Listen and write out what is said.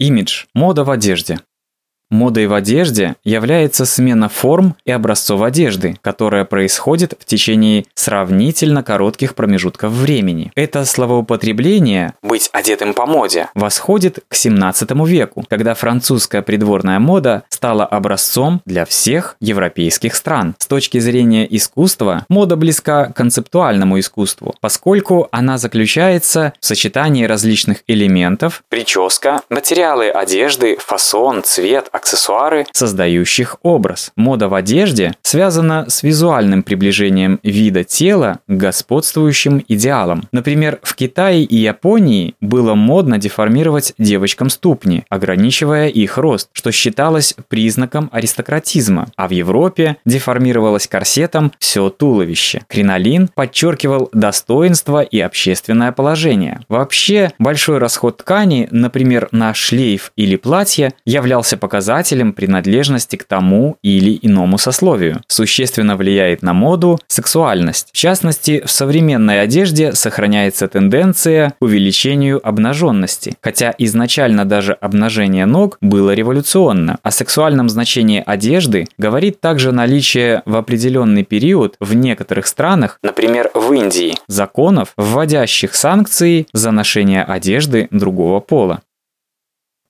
Имидж – мода в одежде. Модой в одежде является смена форм и образцов одежды, которая происходит в течение сравнительно коротких промежутков времени. Это словоупотребление «быть одетым по моде» восходит к 17 веку, когда французская придворная мода стала образцом для всех европейских стран. С точки зрения искусства, мода близка к концептуальному искусству, поскольку она заключается в сочетании различных элементов – прическа, материалы одежды, фасон, цвет, аксессуары, создающих образ. Мода в одежде связана с визуальным приближением вида тела к господствующим идеалам. Например, в Китае и Японии было модно деформировать девочкам ступни, ограничивая их рост, что считалось признаком аристократизма, а в Европе деформировалось корсетом все туловище. Кринолин подчеркивал достоинство и общественное положение. Вообще, большой расход ткани, например, на шлейф или платье, являлся показателем принадлежности к тому или иному сословию. Существенно влияет на моду сексуальность. В частности, в современной одежде сохраняется тенденция к увеличению обнаженности, хотя изначально даже обнажение ног было революционно. О сексуальном значении одежды говорит также наличие в определенный период в некоторых странах, например, в Индии, законов, вводящих санкции за ношение одежды другого пола.